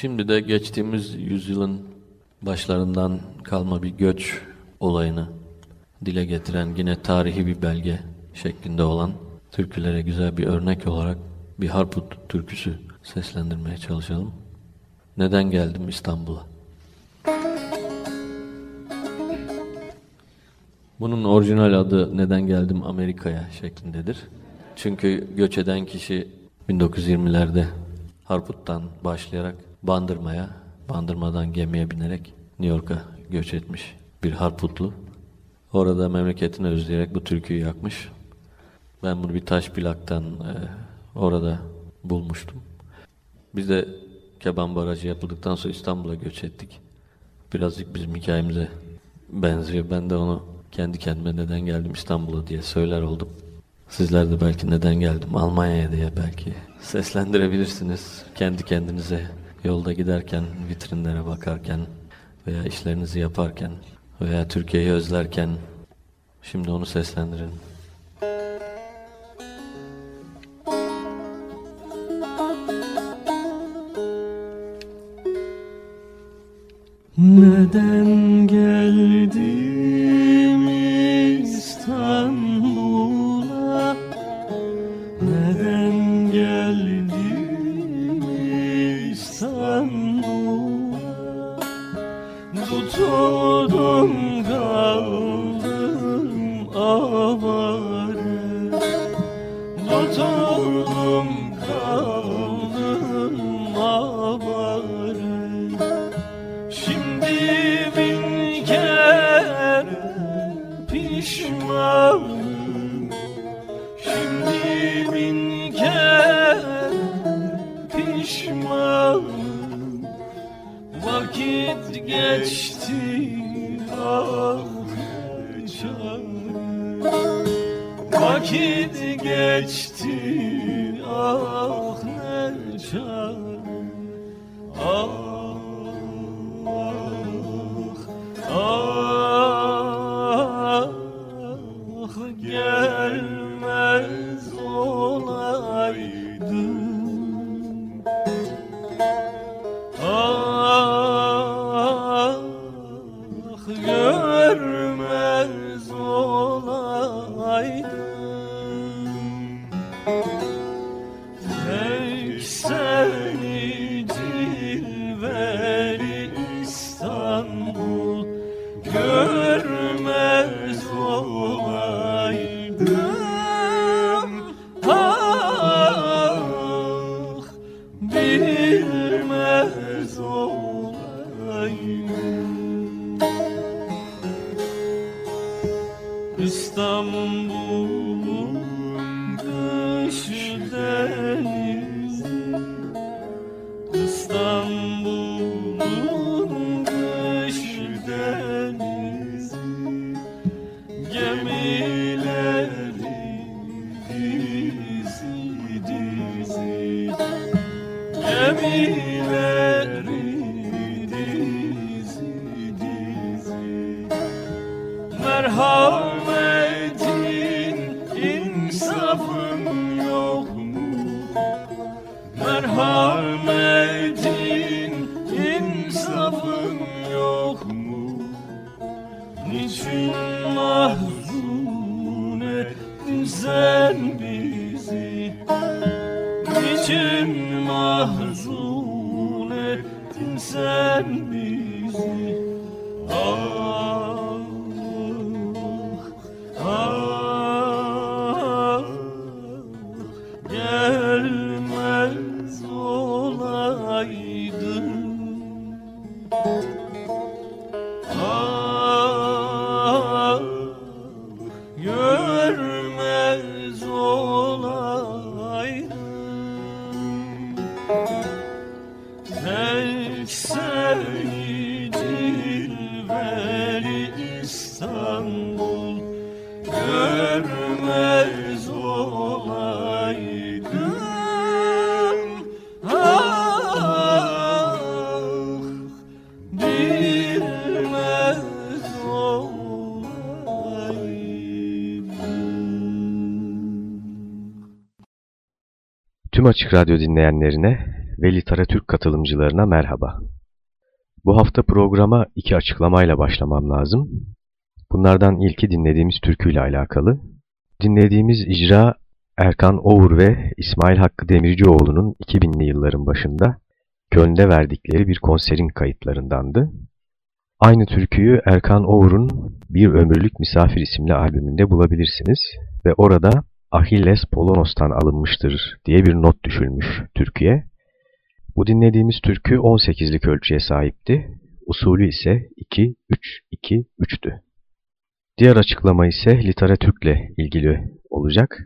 Şimdi de geçtiğimiz yüzyılın başlarından kalma bir göç olayını dile getiren yine tarihi bir belge şeklinde olan türkülere güzel bir örnek olarak bir Harput türküsü seslendirmeye çalışalım. Neden geldim İstanbul'a? Bunun orijinal adı Neden Geldim Amerika'ya şeklindedir. Çünkü göç eden kişi 1920'lerde Harput'tan başlayarak Bandırma'ya, Bandırma'dan gemiye binerek New York'a göç etmiş bir Harputlu. Orada memleketini özleyerek bu türküyü yakmış. Ben bunu bir taş plaktan e, orada bulmuştum. Biz de Keban Barajı yapıldıktan sonra İstanbul'a göç ettik. Birazcık bizim hikayemize benziyor. Ben de onu kendi kendime neden geldim İstanbul'a diye söyler oldum. Sizler de belki neden geldim Almanya'ya diye belki seslendirebilirsiniz. Kendi kendinize yolda giderken, vitrinlere bakarken veya işlerinizi yaparken veya Türkiye'yi özlerken şimdi onu seslendirin. Neden Tüm Açık Radyo dinleyenlerine ve Literatürk katılımcılarına merhaba. Bu hafta programa iki açıklamayla başlamam lazım. Bunlardan ilki dinlediğimiz türküyle alakalı. Dinlediğimiz icra Erkan Oğur ve İsmail Hakkı Demircioğlu'nun 2000'li yılların başında Köln'de verdikleri bir konserin kayıtlarındandı. Aynı türküyü Erkan Oğur'un Bir Ömürlük Misafir isimli albümünde bulabilirsiniz ve orada Achilles Polonos'tan alınmıştır diye bir not düşülmüş Türkiye. Bu dinlediğimiz türkü 18'lik ölçüye sahipti. Usulü ise 2-3-2-3'tü. Diğer açıklama ise literatürkle ilgili olacak.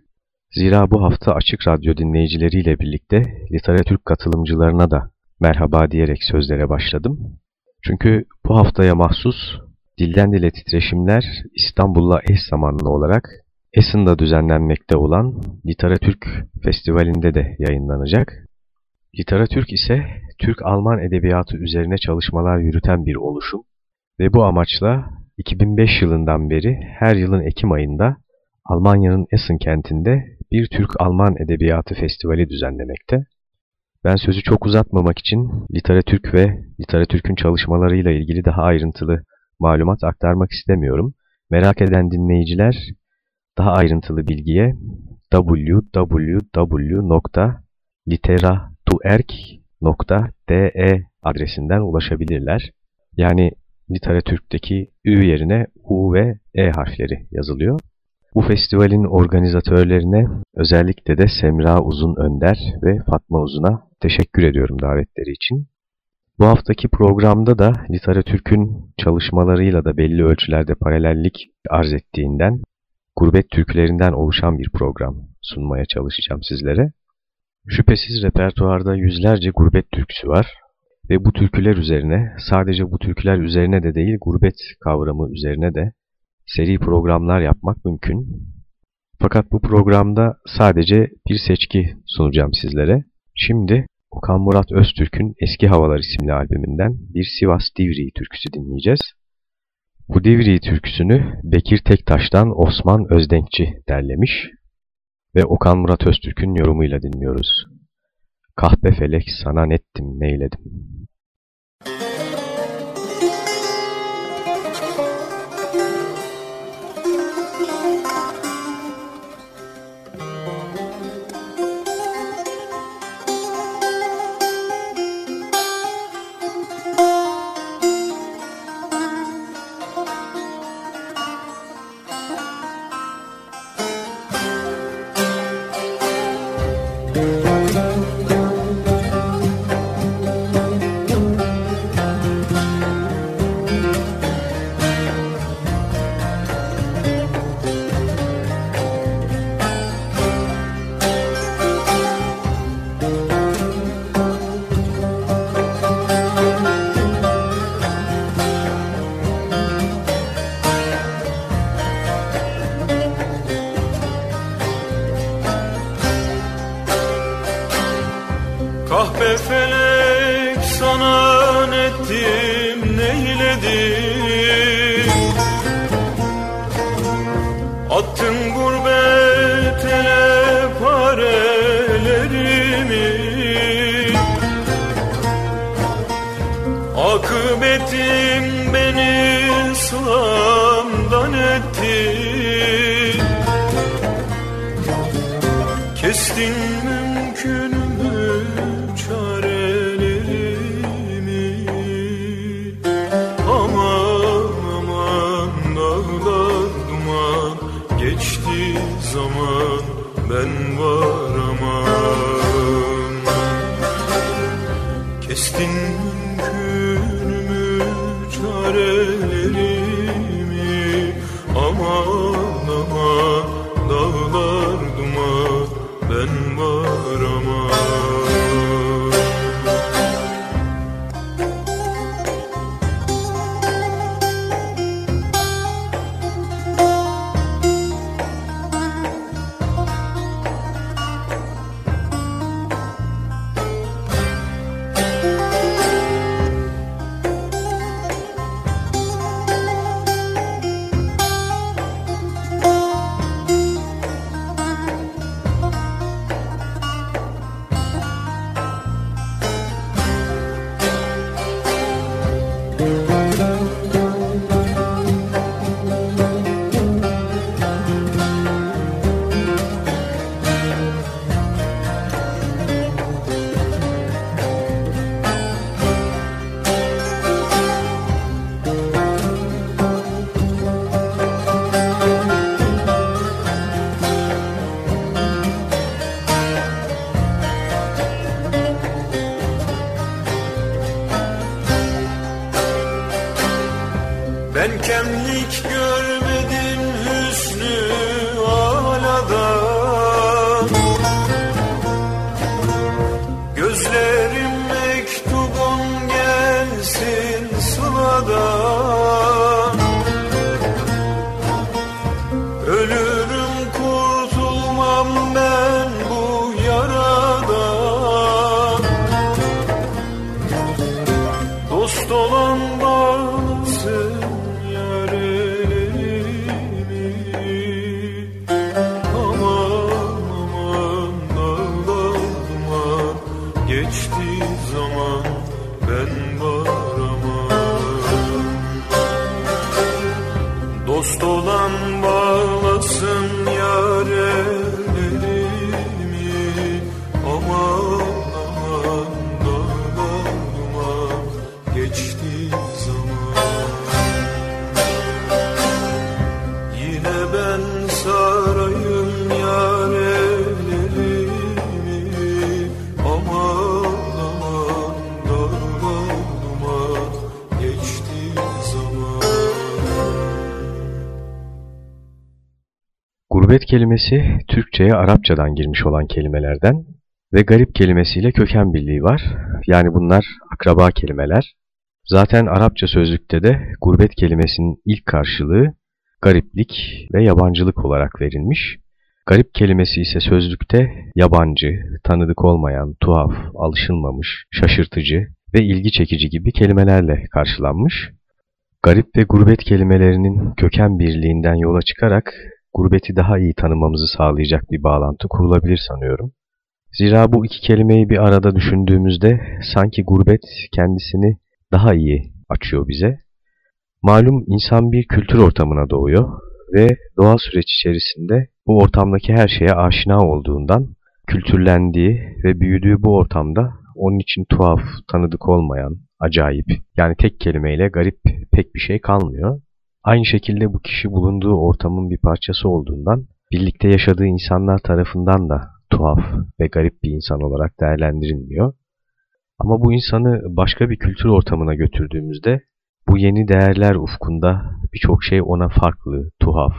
Zira bu hafta Açık Radyo dinleyicileriyle birlikte literatürk katılımcılarına da merhaba diyerek sözlere başladım. Çünkü bu haftaya mahsus Dilden Dile Titreşimler İstanbul'la eş zamanlı olarak Essen'da düzenlenmekte olan Literatürk Festivali'nde de yayınlanacak. Literatürk ise Türk-Alman edebiyatı üzerine çalışmalar yürüten bir oluşum ve bu amaçla 2005 yılından beri her yılın Ekim ayında Almanya'nın Essen kentinde bir Türk-Alman Edebiyatı Festivali düzenlemekte. Ben sözü çok uzatmamak için Literatürk ve Literatürk'ün çalışmalarıyla ilgili daha ayrıntılı malumat aktarmak istemiyorum. Merak eden dinleyiciler daha ayrıntılı bilgiye www.literatuerk.de adresinden ulaşabilirler. Yani literatürkteki Ü yerine U ve E harfleri yazılıyor. Bu festivalin organizatörlerine özellikle de Semra Uzun Önder ve Fatma Uzun'a teşekkür ediyorum davetleri için. Bu haftaki programda da literatürkün çalışmalarıyla da belli ölçülerde paralellik arz ettiğinden gurbet türkülerinden oluşan bir program sunmaya çalışacağım sizlere. Şüphesiz repertuarda yüzlerce gurbet türküsü var ve bu türküler üzerine, sadece bu türküler üzerine de değil, gurbet kavramı üzerine de seri programlar yapmak mümkün. Fakat bu programda sadece bir seçki sunacağım sizlere. Şimdi Okan Murat Öztürk'ün Eski Havalar isimli albümünden bir Sivas Divri türküsü dinleyeceğiz. Bu Divri türküsünü Bekir Tektaş'tan Osman Özdenkçi derlemiş ve Okan Murat Öztürk'ün yorumuyla dinliyoruz. Kahpe felek sana nettim neyledim. Attın gurbetele parelerimi. Akıbetim beni sılamdan etti. Kestin mi kelimesi Türkçe'ye Arapçadan girmiş olan kelimelerden ve garip kelimesiyle köken birliği var. Yani bunlar akraba kelimeler. Zaten Arapça sözlükte de gurbet kelimesinin ilk karşılığı gariplik ve yabancılık olarak verilmiş. Garip kelimesi ise sözlükte yabancı, tanıdık olmayan, tuhaf, alışılmamış, şaşırtıcı ve ilgi çekici gibi kelimelerle karşılanmış. Garip ve gurbet kelimelerinin köken birliğinden yola çıkarak gurbeti daha iyi tanımamızı sağlayacak bir bağlantı kurulabilir sanıyorum. Zira bu iki kelimeyi bir arada düşündüğümüzde sanki gurbet kendisini daha iyi açıyor bize. Malum insan bir kültür ortamına doğuyor ve doğal süreç içerisinde bu ortamdaki her şeye aşina olduğundan kültürlendiği ve büyüdüğü bu ortamda onun için tuhaf, tanıdık olmayan, acayip yani tek kelimeyle garip pek bir şey kalmıyor. Aynı şekilde bu kişi bulunduğu ortamın bir parçası olduğundan birlikte yaşadığı insanlar tarafından da tuhaf ve garip bir insan olarak değerlendirilmiyor. Ama bu insanı başka bir kültür ortamına götürdüğümüzde bu yeni değerler ufkunda birçok şey ona farklı, tuhaf,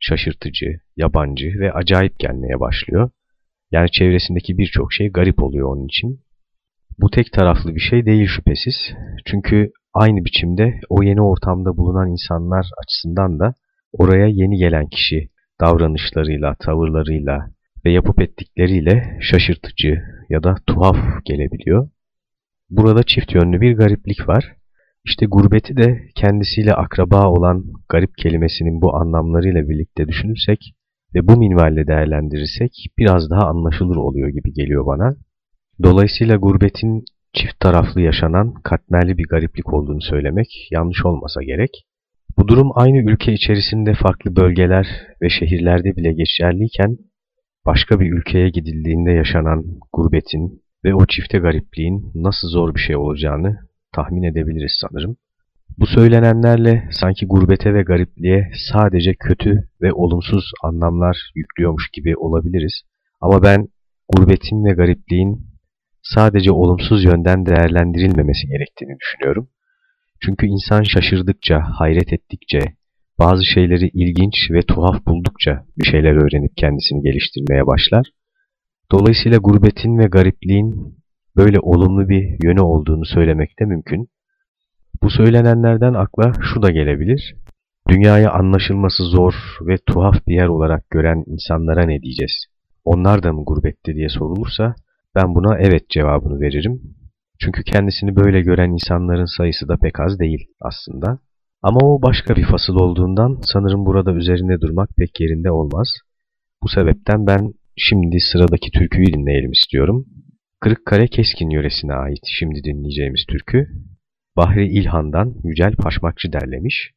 şaşırtıcı, yabancı ve acayip gelmeye başlıyor. Yani çevresindeki birçok şey garip oluyor onun için. Bu tek taraflı bir şey değil şüphesiz. Çünkü aynı biçimde o yeni ortamda bulunan insanlar açısından da oraya yeni gelen kişi davranışlarıyla, tavırlarıyla ve yapıp ettikleriyle şaşırtıcı ya da tuhaf gelebiliyor. Burada çift yönlü bir gariplik var. İşte gurbeti de kendisiyle akraba olan garip kelimesinin bu anlamlarıyla birlikte düşünürsek ve bu minvalle değerlendirirsek biraz daha anlaşılır oluyor gibi geliyor bana. Dolayısıyla gurbetin çift taraflı yaşanan katmerli bir gariplik olduğunu söylemek yanlış olmasa gerek. Bu durum aynı ülke içerisinde farklı bölgeler ve şehirlerde bile geçerliyken başka bir ülkeye gidildiğinde yaşanan gurbetin ve o çifte garipliğin nasıl zor bir şey olacağını tahmin edebiliriz sanırım. Bu söylenenlerle sanki gurbete ve garipliğe sadece kötü ve olumsuz anlamlar yüklüyormuş gibi olabiliriz. Ama ben gurbetin ve garipliğin sadece olumsuz yönden değerlendirilmemesi gerektiğini düşünüyorum. Çünkü insan şaşırdıkça, hayret ettikçe, bazı şeyleri ilginç ve tuhaf buldukça bir şeyler öğrenip kendisini geliştirmeye başlar. Dolayısıyla gurbetin ve garipliğin böyle olumlu bir yönü olduğunu söylemek de mümkün. Bu söylenenlerden akla şu da gelebilir. Dünyayı anlaşılması zor ve tuhaf bir yer olarak gören insanlara ne diyeceğiz? Onlar da mı gurbette diye sorulursa ben buna evet cevabını veririm. Çünkü kendisini böyle gören insanların sayısı da pek az değil aslında. Ama o başka bir fasıl olduğundan sanırım burada üzerinde durmak pek yerinde olmaz. Bu sebepten ben şimdi sıradaki türküyü dinleyelim istiyorum. Kırıkkale Keskin yöresine ait şimdi dinleyeceğimiz türkü, Bahri İlhan'dan Yücel Paşmakçı derlemiş.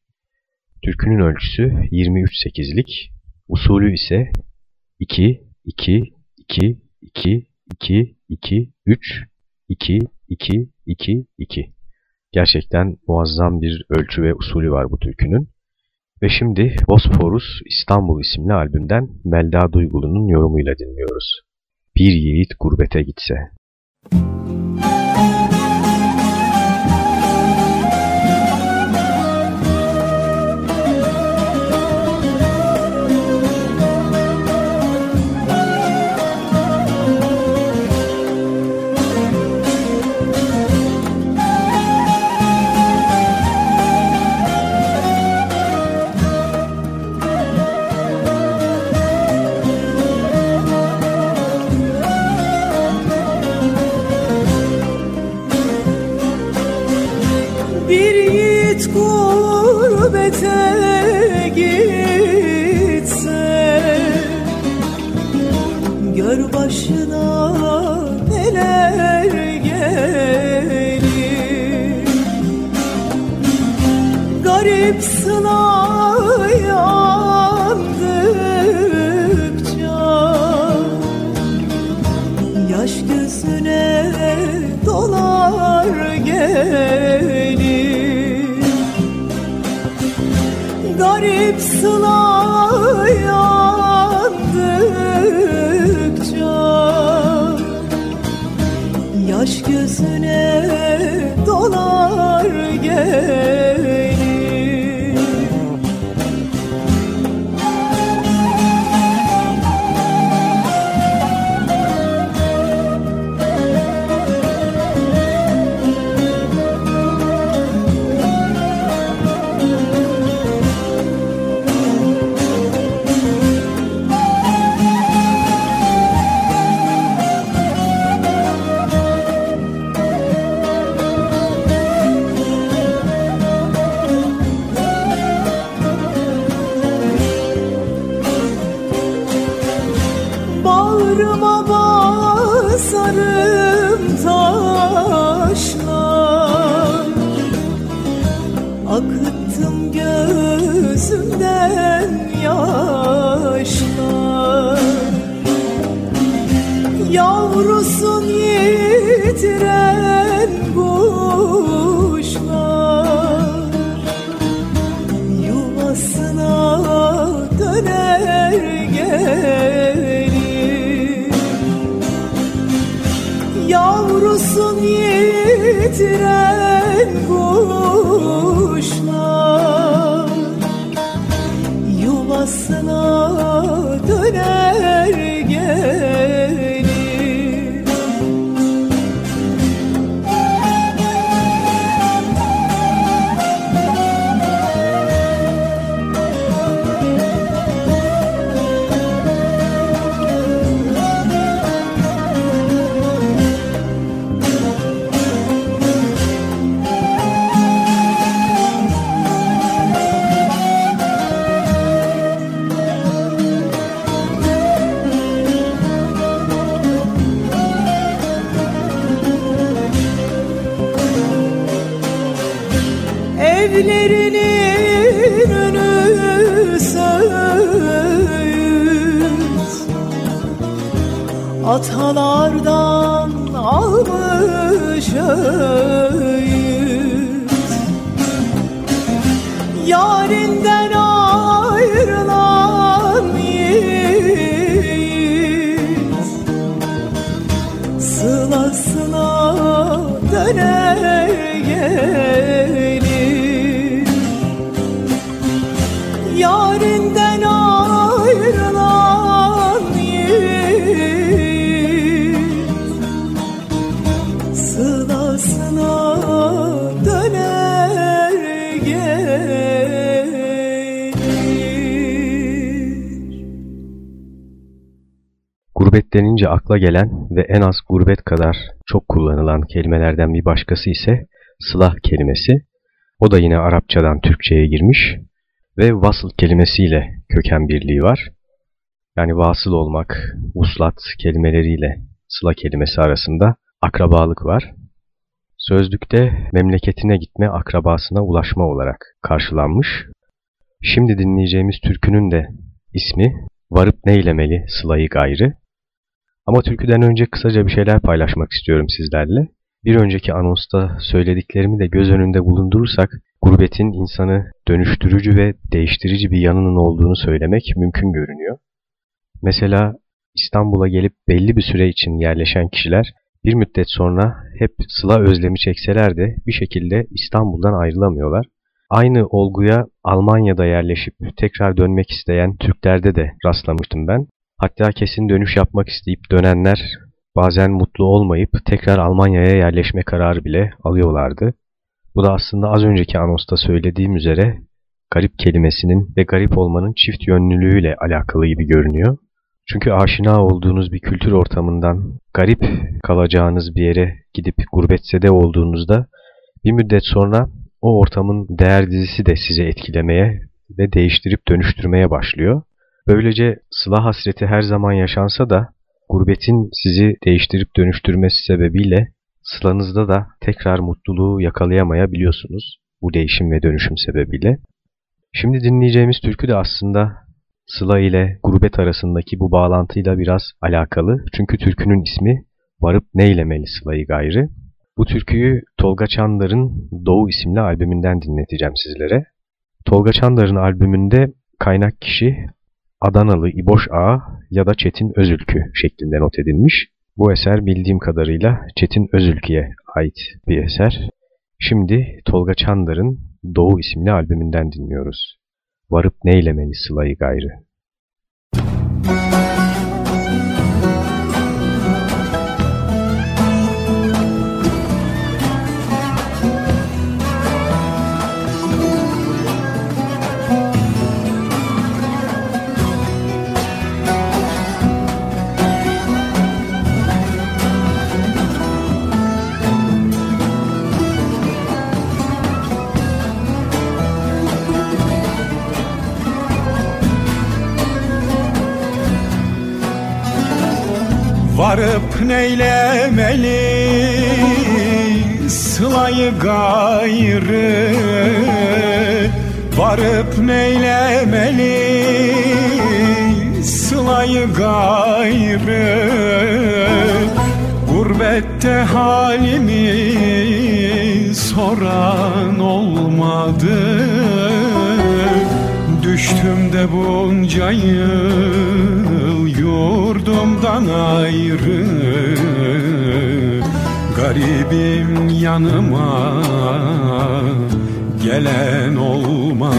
Türkünün ölçüsü 23-8'lik, usulü ise 2, 2, 2, 2, 2, 2, 3, 2, 2, 2, 2. Gerçekten muazzam bir ölçü ve usulü var bu türkünün. Ve şimdi Bosporus İstanbul isimli albümden Melda Duygulu'nun yorumuyla dinliyoruz. Bir yiğit gurbete gitse. Başına ne neler gelir? Garip sıla Yavrusun yitiren kuşlar. Yuvasına döner Atalardan almış denince akla gelen ve en az gurbet kadar çok kullanılan kelimelerden bir başkası ise sılah kelimesi. O da yine Arapçadan Türkçe'ye girmiş ve vasıl kelimesiyle köken birliği var. Yani vasıl olmak, vuslat kelimeleriyle sıla kelimesi arasında akrabalık var. Sözlükte memleketine gitme, akrabasına ulaşma olarak karşılanmış. Şimdi dinleyeceğimiz türkünün de ismi Varıp Neylemeli Sılayı Gayrı. Ama türküden önce kısaca bir şeyler paylaşmak istiyorum sizlerle. Bir önceki anonsta söylediklerimi de göz önünde bulundurursak, gurbetin insanı dönüştürücü ve değiştirici bir yanının olduğunu söylemek mümkün görünüyor. Mesela İstanbul'a gelip belli bir süre için yerleşen kişiler bir müddet sonra hep sıla özlemi çekseler de bir şekilde İstanbul'dan ayrılamıyorlar. Aynı olguya Almanya'da yerleşip tekrar dönmek isteyen Türklerde de rastlamıştım ben. Hatta kesin dönüş yapmak isteyip dönenler bazen mutlu olmayıp tekrar Almanya'ya yerleşme kararı bile alıyorlardı. Bu da aslında az önceki anonsta söylediğim üzere garip kelimesinin ve garip olmanın çift yönlülüğüyle alakalı gibi görünüyor. Çünkü aşina olduğunuz bir kültür ortamından garip kalacağınız bir yere gidip gurbetsede olduğunuzda bir müddet sonra o ortamın değer dizisi de sizi etkilemeye ve değiştirip dönüştürmeye başlıyor. Böylece sıla hasreti her zaman yaşansa da gurbetin sizi değiştirip dönüştürmesi sebebiyle sılanızda da tekrar mutluluğu yakalayamayabiliyorsunuz bu değişim ve dönüşüm sebebiyle. Şimdi dinleyeceğimiz türkü de aslında Sıla ile gurbet arasındaki bu bağlantıyla biraz alakalı. Çünkü türkünün ismi Varıp Neylemeli Sıla'yı gayrı. Bu türküyü Tolga Çandar'ın Doğu isimli albümünden dinleteceğim sizlere. Tolga Çandar'ın albümünde kaynak kişi Adanalı İboş Ağa ya da Çetin Özülkü şeklinde not edilmiş. Bu eser bildiğim kadarıyla Çetin Özülkü'ye ait bir eser. Şimdi Tolga Çandar'ın Doğu isimli albümünden dinliyoruz. Varıp neylemeli sılayı gayrı. Varıp neylemeli sılayı gayrı Varıp neylemeli sılayı gayrı Gurbette halimi soran olmadı Düştüm de bunca yıl yurdumdan ayrı. Garibim yanıma gelen olmadı.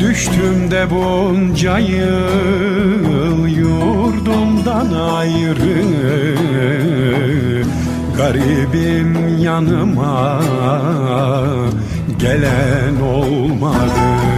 Düştüm de bunca yıl yurdumdan ayrı. Garibim yanıma gelen olmadı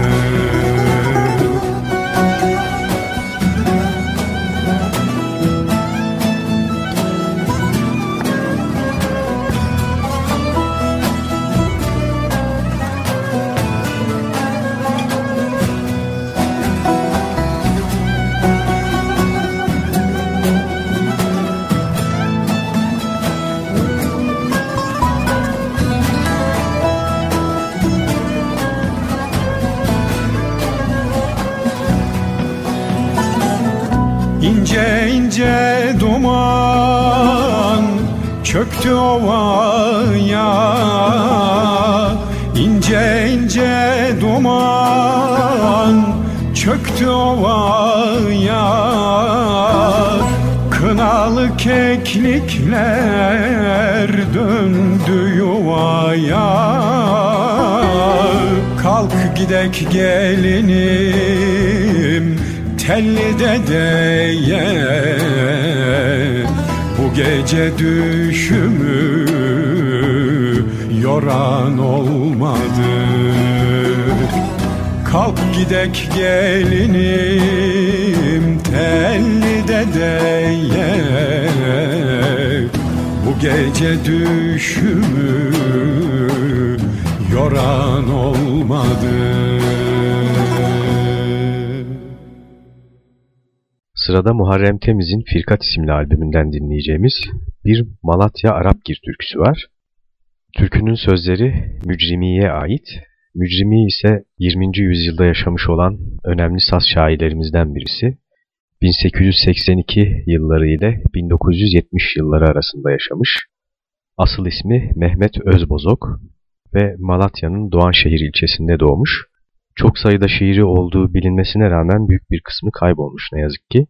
ovaya İnce ince duman çöktü ovaya. Kınalı keklikler döndü yuvaya. Kalk gidek gelinim telli dedeye Gece düşümü yoran olmadı. Kalk gidek gelinim telli dedeye Bu gece düşümü yoran olmadı Sırada Muharrem Temiz'in Firkat isimli albümünden dinleyeceğimiz bir Malatya Arapgir türküsü var. Türkünün sözleri Mücrimi'ye ait. Mücrimi ise 20. yüzyılda yaşamış olan önemli saz şairlerimizden birisi. 1882 yılları ile 1970 yılları arasında yaşamış. Asıl ismi Mehmet Özbozok ve Malatya'nın Doğanşehir ilçesinde doğmuş. Çok sayıda şiiri olduğu bilinmesine rağmen büyük bir kısmı kaybolmuş ne yazık ki.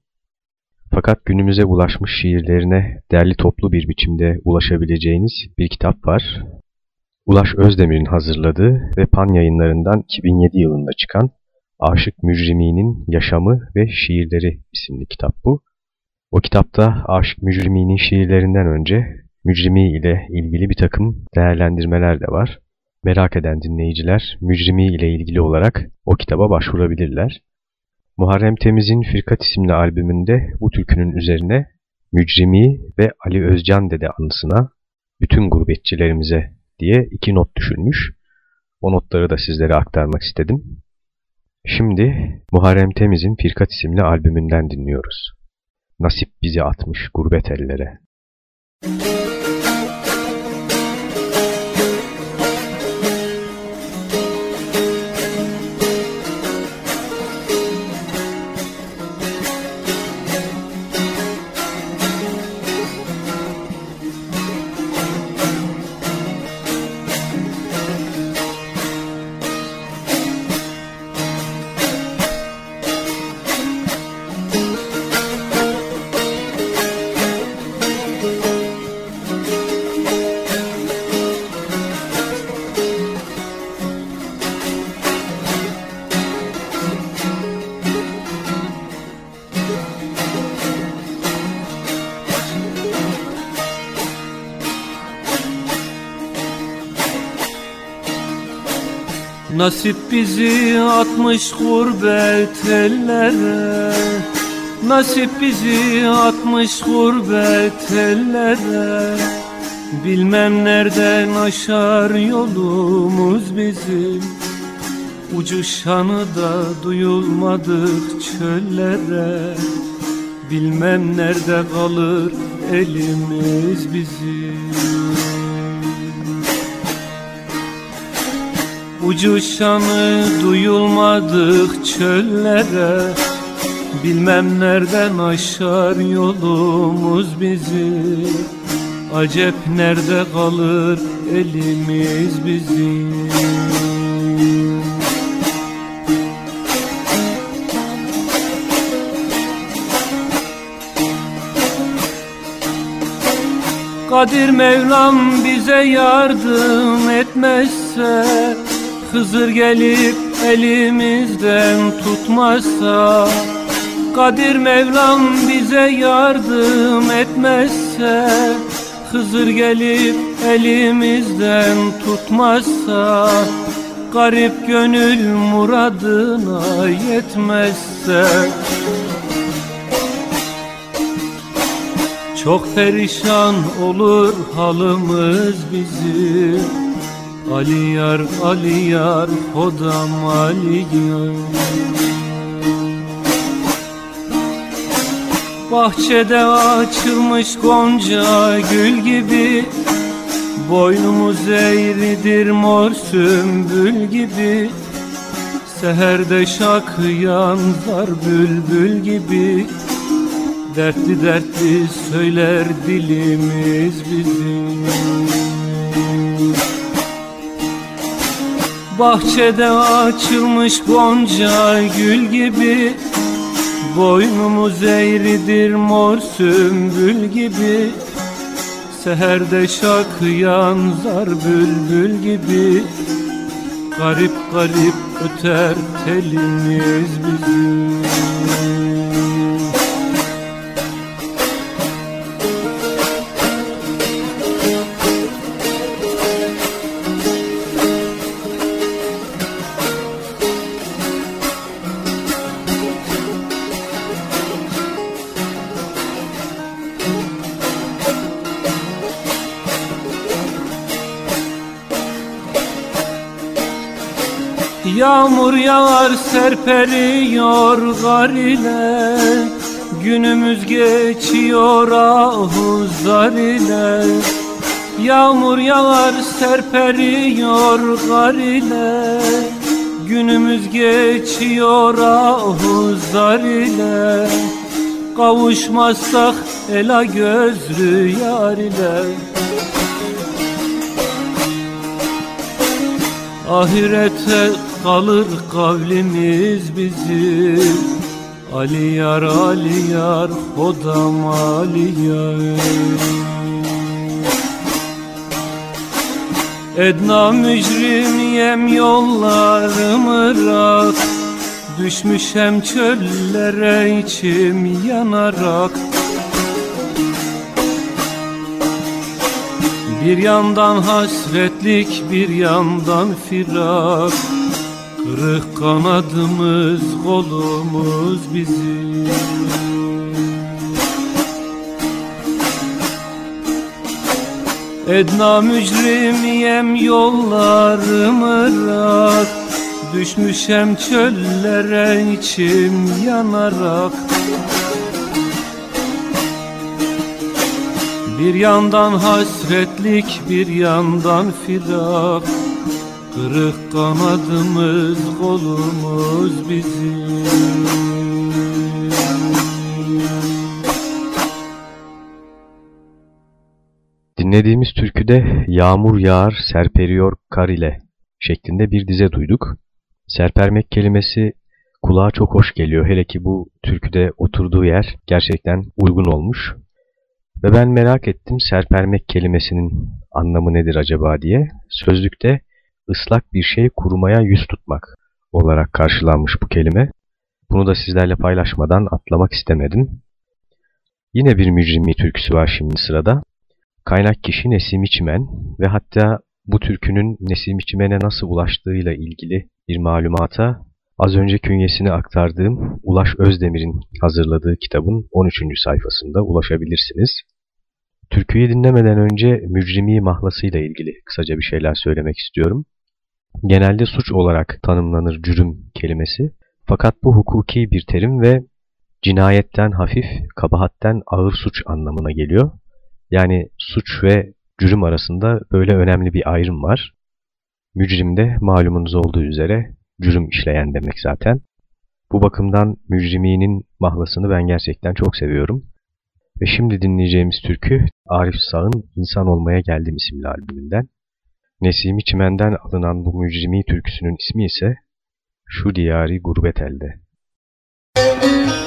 Fakat günümüze ulaşmış şiirlerine derli toplu bir biçimde ulaşabileceğiniz bir kitap var. Ulaş Özdemir'in hazırladığı ve Pan yayınlarından 2007 yılında çıkan Aşık Mücrimi'nin Yaşamı ve Şiirleri isimli kitap bu. O kitapta Aşık Mücrimi'nin şiirlerinden önce Mücrimi ile ilgili bir takım değerlendirmeler de var. Merak eden dinleyiciler Mücrimi ile ilgili olarak o kitaba başvurabilirler. Muharrem Temiz'in Firkat isimli albümünde bu türkünün üzerine Mücrimi ve Ali Özcan dede anısına bütün gurbetçilerimize diye iki not düşünmüş. O notları da sizlere aktarmak istedim. Şimdi Muharrem Temiz'in Firkat isimli albümünden dinliyoruz. Nasip bizi atmış gurbet ellere. Nasip bizi atmış gurbet ellere. Nasip bizi atmış gurbet ellere. Bilmem nereden aşar yolumuz bizim. Ucu şanı da duyulmadık çöllere. Bilmem nerede kalır elimiz bizim Ucu şanı duyulmadık çöllere. Bilmem nereden aşar yolumuz bizi. Acep nerede kalır elimiz bizim Kadir Mevlam bize yardım etmezse Hızır gelip elimizden tutmazsa Kadir Mevlam bize yardım etmezse Hızır gelip elimizden tutmazsa Garip gönül muradına yetmezse. Çok perişan olur halımız bizim Ali yar, Ali yar, hodam Ali yar. Bahçede açılmış gonca gül gibi Boynumuz eğridir mor sümbül gibi. Seherde şakıyan zar bülbül gibi. Dertli dertli söyler dilimiz bizim Bahçede açılmış gonca gül gibi. Boynumuz eğridir mor sümbül gibi. Seherde şakıyan zar bülbül gibi. Garip garip öter telimiz bizim Yağmur yağar serperiyor gar ile. Günümüz geçiyor ahuzlar ile. Yağmur yağar serperiyor gar ile. Günümüz geçiyor ahuzlar ile. Kavuşmazsak ela gözlü yar ile. Ahirete kalır kavlimiz bizim. Ali yar Ali yar hodam Ali yar. Edna mücrim yem yollarımı rak Düşmüşem çöllere içim yanarak. Bir yandan hasretlik bir yandan firak Kırık kanadımız kolumuz bizim. Edna mücrimiyem yollarımı rak. Düşmüşem çöllere içim yanarak. Bir yandan hasretlik bir yandan firak Kırık kanadımız kolumuz bizim Dinlediğimiz türküde yağmur yağar serperiyor kar ile şeklinde bir dize duyduk. Serpermek kelimesi kulağa çok hoş geliyor. Hele ki bu türküde oturduğu yer gerçekten uygun olmuş. Ve ben merak ettim serpermek kelimesinin anlamı nedir acaba diye. Sözlükte ıslak bir şey kurumaya yüz tutmak olarak karşılanmış bu kelime. Bunu da sizlerle paylaşmadan atlamak istemedim. Yine bir mücrimi türküsü var şimdi sırada. Kaynak kişi Nesim İçmen ve hatta bu türkünün Nesim İçmen'e nasıl ulaştığıyla ilgili bir malumata az önce künyesini aktardığım Ulaş Özdemir'in hazırladığı kitabın 13. sayfasında ulaşabilirsiniz. Türküyü dinlemeden önce mücrimi mahlasıyla ilgili kısaca bir şeyler söylemek istiyorum. Genelde suç olarak tanımlanır cürüm kelimesi. Fakat bu hukuki bir terim ve cinayetten hafif, kabahatten ağır suç anlamına geliyor. Yani suç ve cürüm arasında böyle önemli bir ayrım var. Mücrim de malumunuz olduğu üzere cürüm işleyen demek zaten. Bu bakımdan mücriminin mahlasını ben gerçekten çok seviyorum. Ve şimdi dinleyeceğimiz türkü Arif Sağ'ın İnsan Olmaya Geldim isimli albümünden. Nesimi Çimen'den alınan bu mücrimi türküsünün ismi ise Şu Diyari Gurbet Elde. Müzik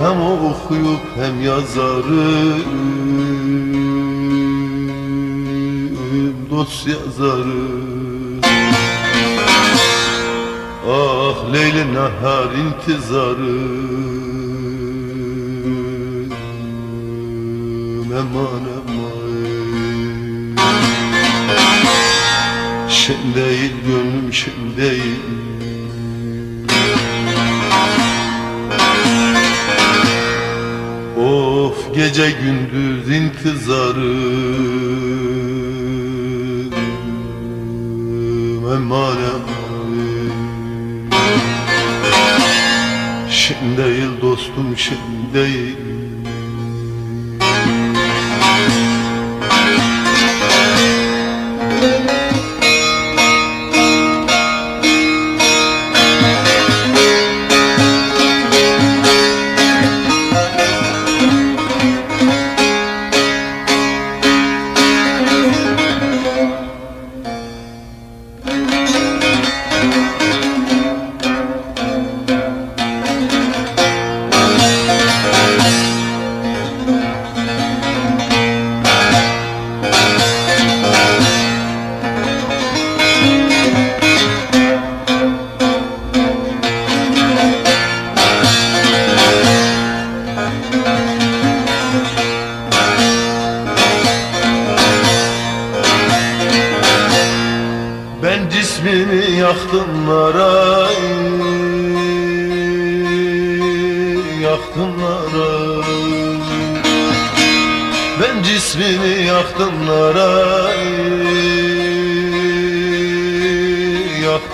hem okuyup hem yazarım Dost yazarım Ah Leyli nahar intizarım Eman. Şen değil gönlüm şen değil gece gündüz intizarım Eman Şen değil dostum şen değil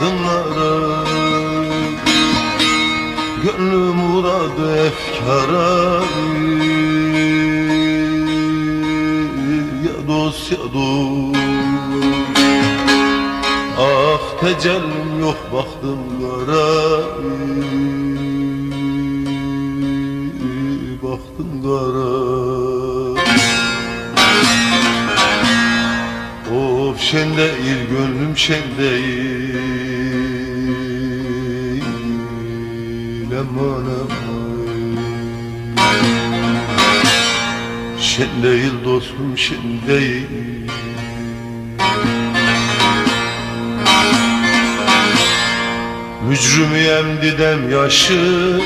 Yaktınlar ay Gönlüm uğradı efkara. Ya dost ya dost. Ah tecellim yok baktım kara Baktım kara Of şen değil gönlüm şen Aman Şen değil dostum şen değil Mücrümüyem didem yaşı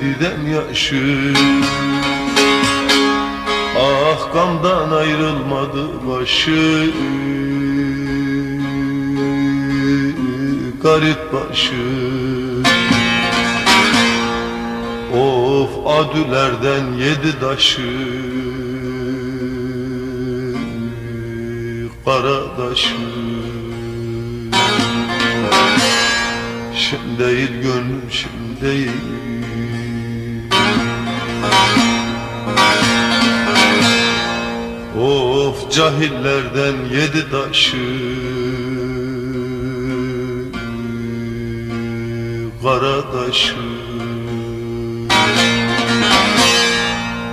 Didem yaşı. Ah gamdan ayrılmadı başı Garip başı. Of adülerden yedi taşı. Karadaşı Şimdi değil gönlüm şimdi değil. Of cahillerden yedi taşı Taşı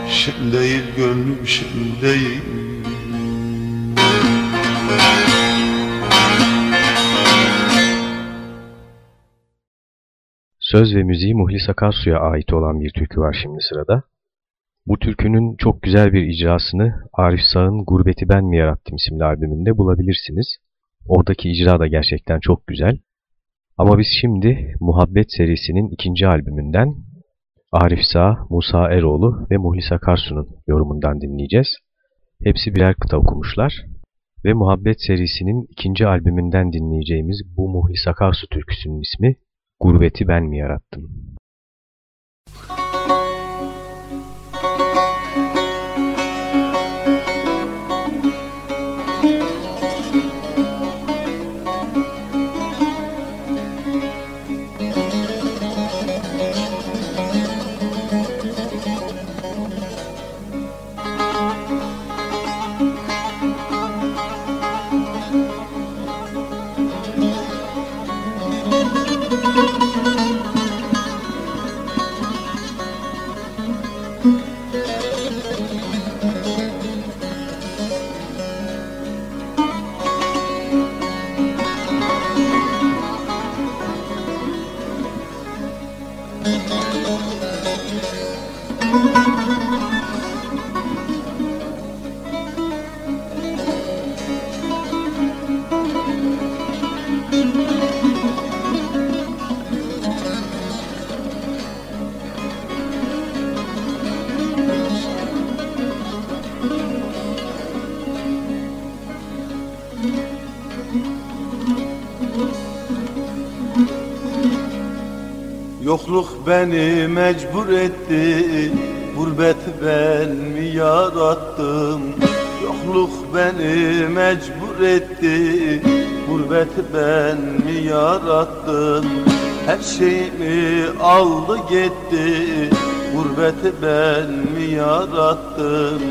Şimdi değil gönlüm şimdi değil Söz ve müziği Muhlis Akarsu'ya ait olan bir türkü var şimdi sırada. Bu türkünün çok güzel bir icrasını Arif Sağ'ın Gurbeti Ben Mi Yarattım isimli albümünde bulabilirsiniz. Oradaki icra da gerçekten çok güzel. Ama biz şimdi Muhabbet serisinin ikinci albümünden Arif Sağ, Musa Eroğlu ve Muhlis Akarsu'nun yorumundan dinleyeceğiz. Hepsi birer kıta okumuşlar. Ve Muhabbet serisinin ikinci albümünden dinleyeceğimiz bu Muhlis Akarsu türküsünün ismi Gurbeti Ben Mi Yarattım? Yokluk beni mecbur etti Gurbet ben mi yarattım Yokluk beni mecbur etti Gurbet ben mi yarattım Her şeyimi aldı gitti Gurbeti ben mi yarattım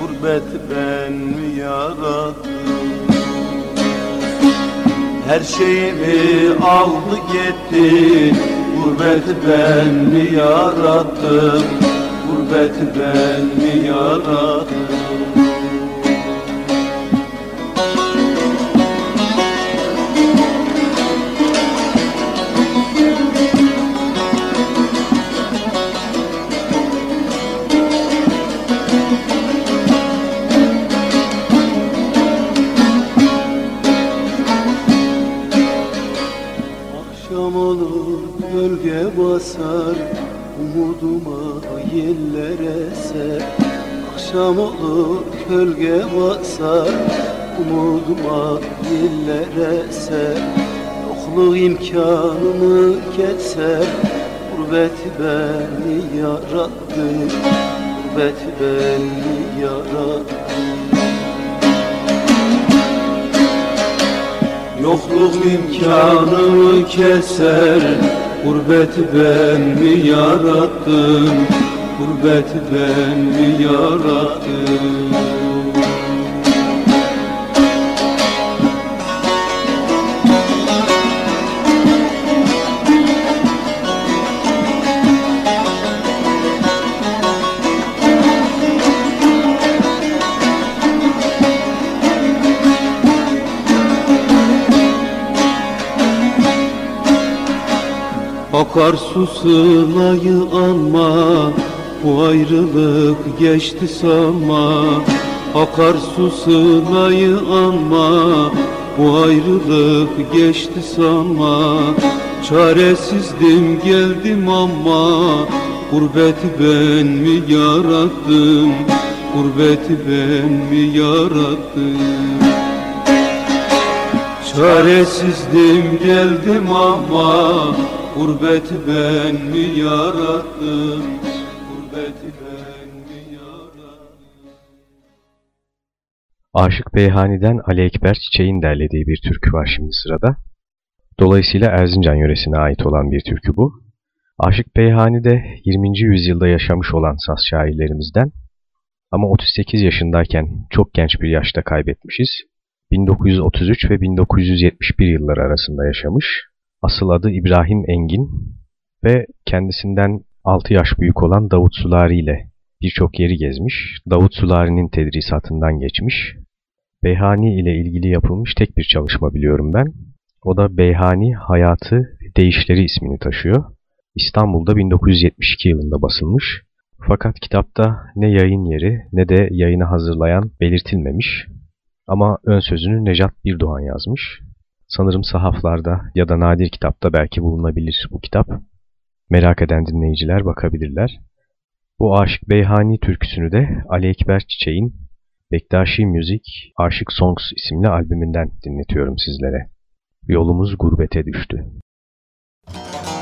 Gurbeti ben mi yarattım her şeyimi aldı gitti Gurbeti ben mi yarattım Gurbeti ben mi yarattım gölge basar umuduma dillere eser Yokluk imkanımı keser Gurbet beni yarattı. Gurbet beni yarattı. Yokluk imkanımı keser Gurbeti ben mi yarattım Gurbeti ben mi yarattım Akarsu sılayı alma Bu ayrılık geçti sanma Akarsu sılayı alma Bu ayrılık geçti sanma Çaresizdim geldim ama Gurbeti ben mi yarattım? Gurbeti ben mi yarattım? Çaresizdim geldim ama Gurbeti ben mi yarattım Gurbeti ben mi yarattım Aşık Beyhani'den Ali Ekber Çiçek'in derlediği bir türkü var şimdi sırada. Dolayısıyla Erzincan yöresine ait olan bir türkü bu. Aşık Beyhani de 20. yüzyılda yaşamış olan saz şairlerimizden ama 38 yaşındayken çok genç bir yaşta kaybetmişiz. 1933 ve 1971 yılları arasında yaşamış. Asıl adı İbrahim Engin ve kendisinden 6 yaş büyük olan Davut Sulari ile birçok yeri gezmiş. Davut Sulari'nin tedrisatından geçmiş. Beyhani ile ilgili yapılmış tek bir çalışma biliyorum ben. O da Beyhani Hayatı Değişleri ismini taşıyor. İstanbul'da 1972 yılında basılmış. Fakat kitapta ne yayın yeri ne de yayını hazırlayan belirtilmemiş. Ama ön sözünü Necat Birdoğan yazmış. Sanırım sahaflarda ya da nadir kitapta belki bulunabilir bu kitap. Merak eden dinleyiciler bakabilirler. Bu Aşık Beyhani türküsünü de Ali Ekber Çiçek'in Bektaşi Müzik Aşık Songs isimli albümünden dinletiyorum sizlere. Yolumuz gurbete düştü. Yolumuz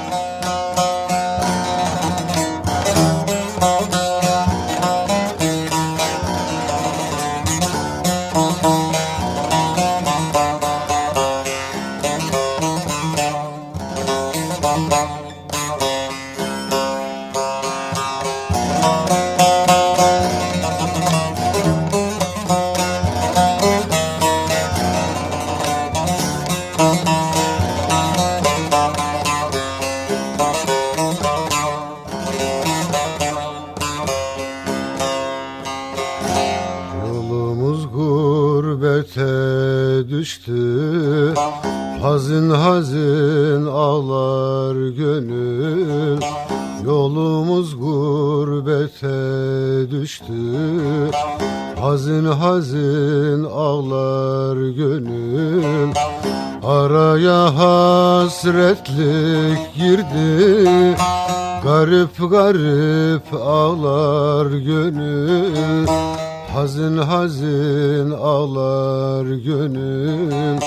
Garip ağlar gönül Hazin hazin ağlar gönül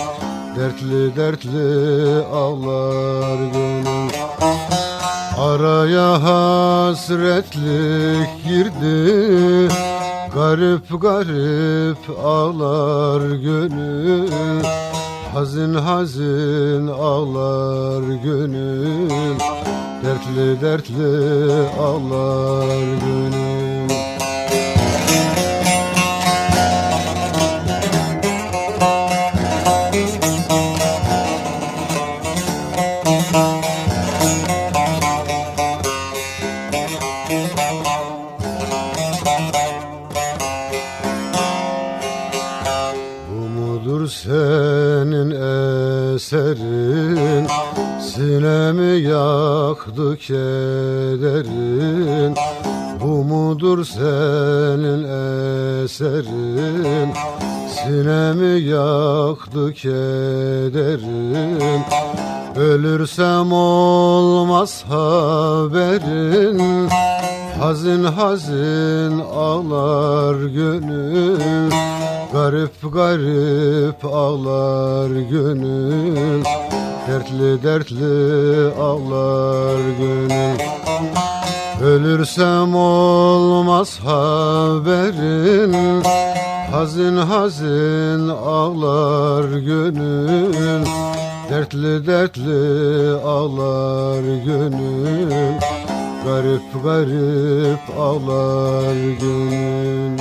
Dertli dertli ağlar gönül. Araya hasretlik girdi Garip garip ağlar gönül Hazin hazin ağlar gönül Dertli dertli Sinemi yaktı kederin Bu mudur senin eserin? Sinemi yaktı kederin Ölürsem olmaz haberin. Hazin hazin ağlar gönül Garip Garip ağlar gönül Dertli dertli ağlar gönül Ölürsem olmaz haberin Hazin hazin ağlar gönül Dertli dertli ağlar gönül Garip garip ağlar gönül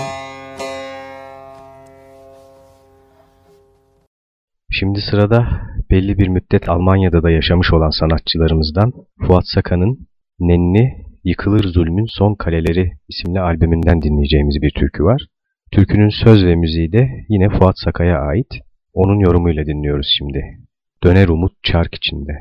Şimdi sırada belli bir müddet Almanya'da da yaşamış olan sanatçılarımızdan Fuat Sakan'ın Nenni Yıkılır Zulmün Son Kaleleri isimli albümünden dinleyeceğimiz bir türkü var. Türkünün söz ve müziği de yine Fuat Saka'ya ait. Onun yorumuyla dinliyoruz şimdi. Döner umut çark içinde.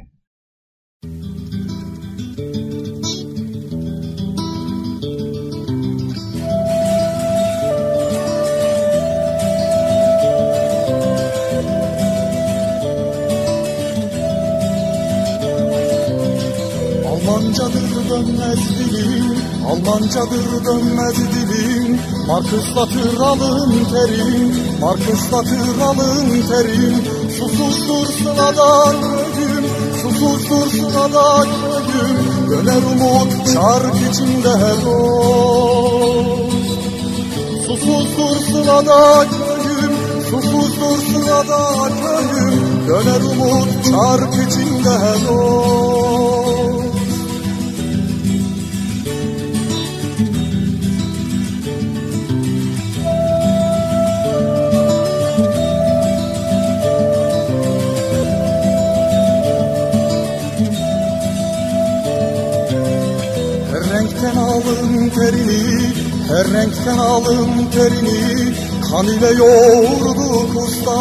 Almancadır dönmez dilim, Almancadır dönmez dilim. Markıslatır alın terim, markıslatır alın terim. Susuz dursun ada köyüm, susuz dursun ada köyüm Döner umut çark içinde dost Susuz dursun ada köyüm, susuz dursun ada köyüm Döner umut çark içinde dost alın terini, her renkten alın terini. Kan ile yoğurduk usta,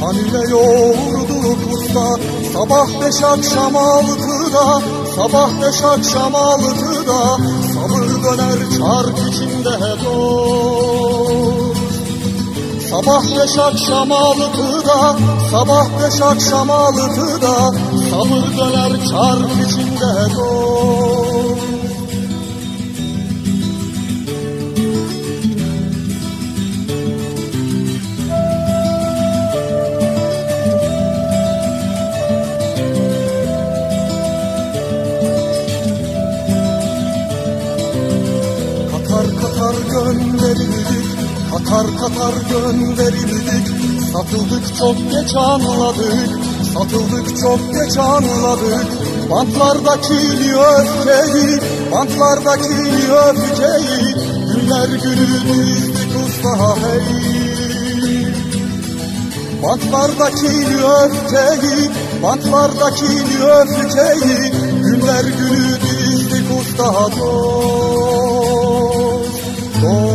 kan ile yoğurduk usta. Sabah beş akşam altıda, sabah beş akşam altıda. Sabır döner çark içinde dost. Sabah beş akşam altıda, sabah beş akşam altıda. Sabır döner çark içinde dost. Katar katar gönderildik. Satıldık çok geç anladık, satıldık çok geç anladık. Bantlardaki öfkeyi, bantlardaki öfkeyi. Günler günü dizdik usta hey. Bantlardaki öfkeyi, bantlardaki öfkeyi. Günler günü dizdik usta dost. Dost,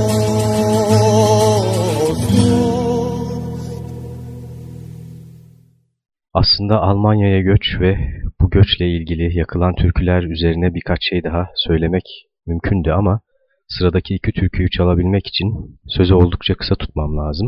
Aslında Almanya'ya göç ve bu göçle ilgili yakılan türküler üzerine birkaç şey daha söylemek mümkündü ama sıradaki iki türküyü çalabilmek için sözü oldukça kısa tutmam lazım.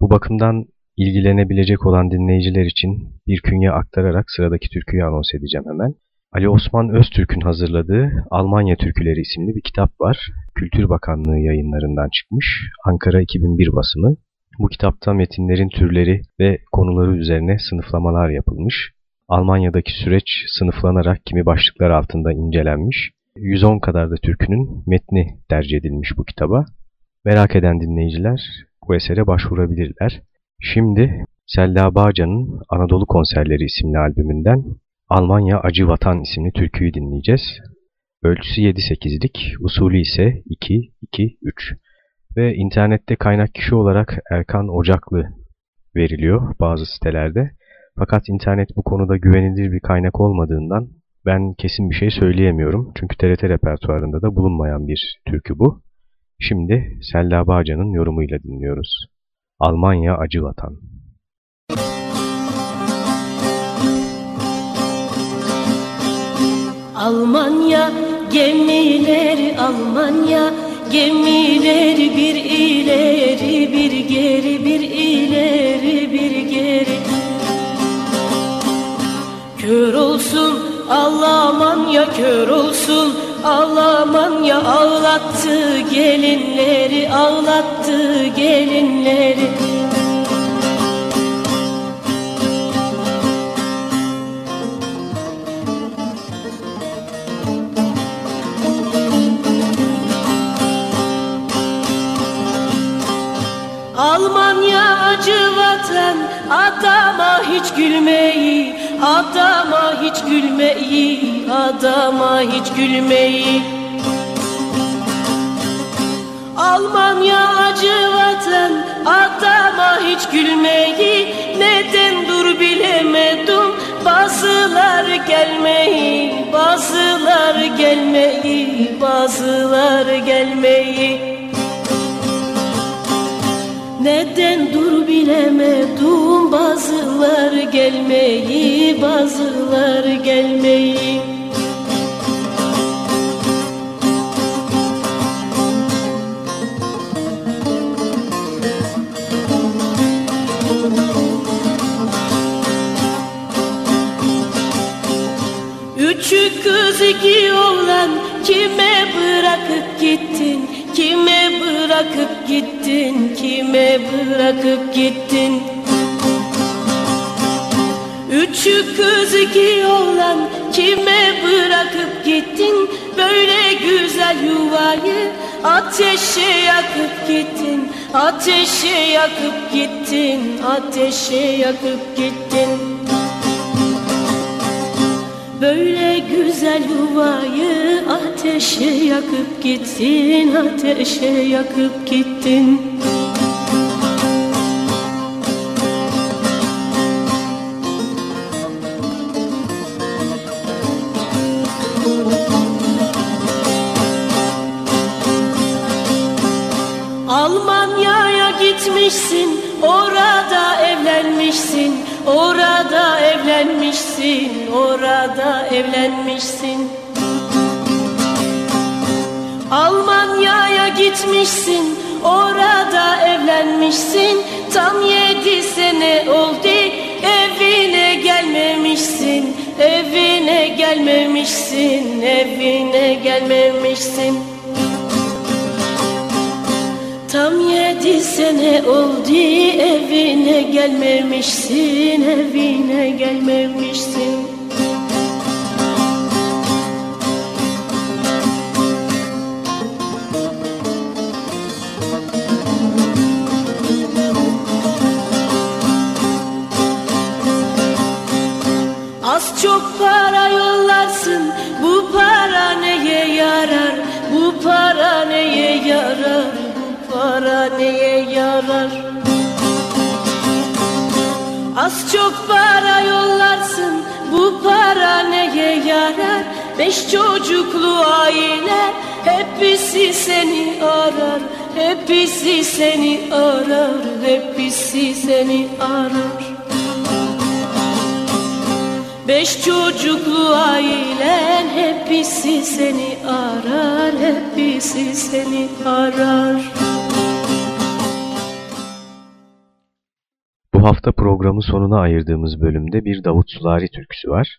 Bu bakımdan ilgilenebilecek olan dinleyiciler için bir künye aktararak sıradaki türküyü anons edeceğim hemen. Ali Osman Öztürk'ün hazırladığı Almanya Türküleri isimli bir kitap var. Kültür Bakanlığı yayınlarından çıkmış. Ankara 2001 basımı. Bu kitapta metinlerin türleri ve konuları üzerine sınıflamalar yapılmış. Almanya'daki süreç sınıflanarak kimi başlıklar altında incelenmiş. 110 kadar da türkünün metni tercih edilmiş bu kitaba. Merak eden dinleyiciler bu esere başvurabilirler. Şimdi Selda Bağcan'ın Anadolu Konserleri isimli albümünden Almanya Acı Vatan isimli türküyü dinleyeceğiz. Ölçüsü 7-8'lik, usulü ise 2-2-3 ve internette kaynak kişi olarak Erkan Ocaklı veriliyor bazı sitelerde. Fakat internet bu konuda güvenilir bir kaynak olmadığından ben kesin bir şey söyleyemiyorum. Çünkü TRT repertuarında da bulunmayan bir türkü bu. Şimdi Selda Bağcan'ın yorumuyla dinliyoruz. Almanya Acı Vatan. Almanya gemileri Almanya gemileri bir ileri bir geri bir ileri bir geri. Kör olsun Almanya kör olsun Almanya ağlattı gelinleri ağlattı gelinleri Almanya acı vatan Adama hiç gülmeyi Adama hiç gülmeyi Adama hiç gülmeyi. Almanya acı vatan Adama hiç gülmeyi Neden dur bilemedim Bazılar gelmeyi Bazılar gelmeyi Bazılar gelmeyi neden dur bilemedim bazılar gelmeyi bazılar gelmeyi. Üçü kız iki oğlan kime bırakıp gittin? Kime bırakıp gittin Kime bırakıp gittin? Üçü kız iki oğlan Kime bırakıp gittin? Böyle güzel yuvayı Ateşe yakıp gittin Ateşe yakıp gittin Ateşe yakıp gittin. Böyle güzel yuvayı ateşe yakıp gittin, ateşe yakıp gittin. Almanya'ya gitmişsin, orada evlenmişsin, orada evlenmişsin, orada evlenmişsin. Almanya'ya gitmişsin, orada evlenmişsin. Tam yedi sene oldu, evine gelmemişsin, evine gelmemişsin, evine gelmemişsin. Tam yedi sene oldu evine gelmemişsin, evine gelmemişsin. Çok para yollarsın, bu para neye yarar, bu para neye yarar, bu para neye yarar? Az çok para yollarsın, bu para neye yarar? Beş çocuklu aile, hepsi seni arar, hepsi seni arar, hepsi seni arar. Beş çocuklu ailen hepsi seni arar, hepsi seni arar. Bu hafta programın sonuna ayırdığımız bölümde bir Davut Sulari türküsü var.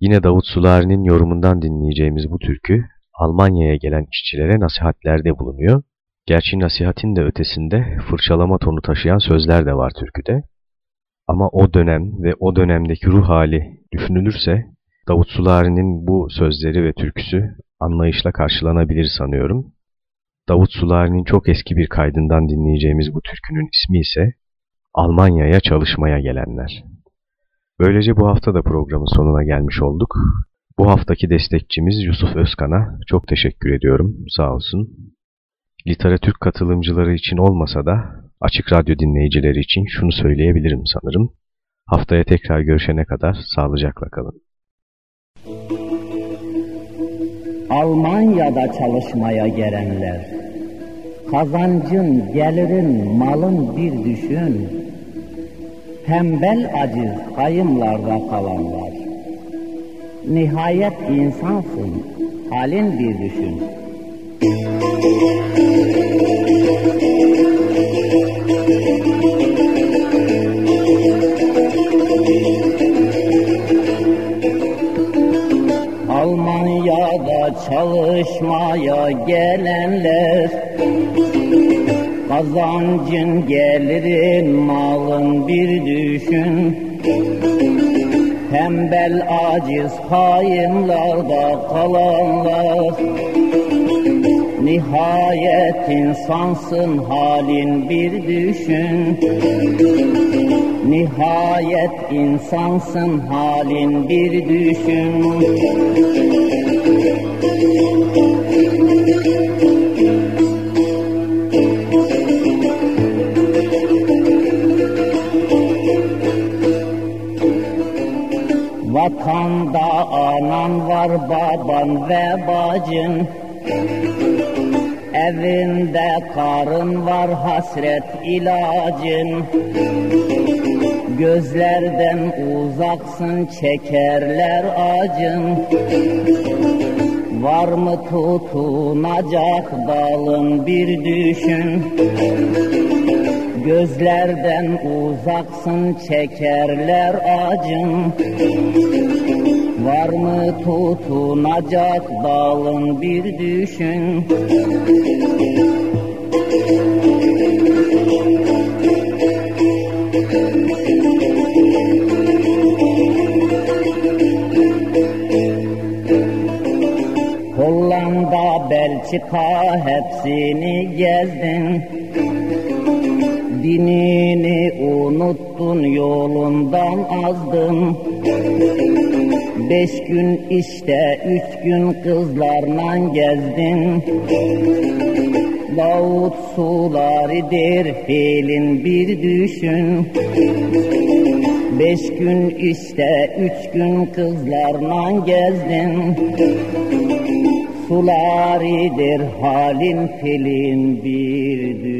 Yine Davut Sulari'nin yorumundan dinleyeceğimiz bu türkü Almanya'ya gelen işçilere nasihatlerde bulunuyor. Gerçi nasihatin de ötesinde fırçalama tonu taşıyan sözler de var türküde. Ama o dönem ve o dönemdeki ruh hali düşünülürse Davut Sulari'nin bu sözleri ve türküsü anlayışla karşılanabilir sanıyorum. Davut Sulari'nin çok eski bir kaydından dinleyeceğimiz bu türkünün ismi ise Almanya'ya çalışmaya gelenler. Böylece bu hafta da programın sonuna gelmiş olduk. Bu haftaki destekçimiz Yusuf Özkan'a çok teşekkür ediyorum. Sağ olsun. Literatür katılımcıları için olmasa da Açık Radyo dinleyicileri için şunu söyleyebilirim sanırım. Haftaya tekrar görüşene kadar sağlıcakla kalın. Almanya'da çalışmaya gelenler, kazancın, gelirin, malın bir düşün, tembel aciz hayımlarda kalanlar, nihayet insansın, halin bir düşün. Çalışmaya gelenler Kazancın gelirin malın bir düşün. Tembel aciz hainlarda kalanlar Nihayet insansın halin bir düşün. Nihayet insansın halin bir düşün Vatanda anan var baban ve bacın. Evinde karın var hasret ilacın. Gözlerden uzaksın çekerler acın. Var mı tutunacak dalın bir düşün Gözlerden uzaksın çekerler acın. Var mı tutunacak dalın bir düşün. Hollanda, Belçika hepsini gezdin Dinini unuttun yolundan azdın. Beş gün işte üç gün kızlarla gezdin. Davut sularıdır filin bir düşün. Beş gün işte üç gün kızlarla gezdin. Sularıdır halin filin bir düşün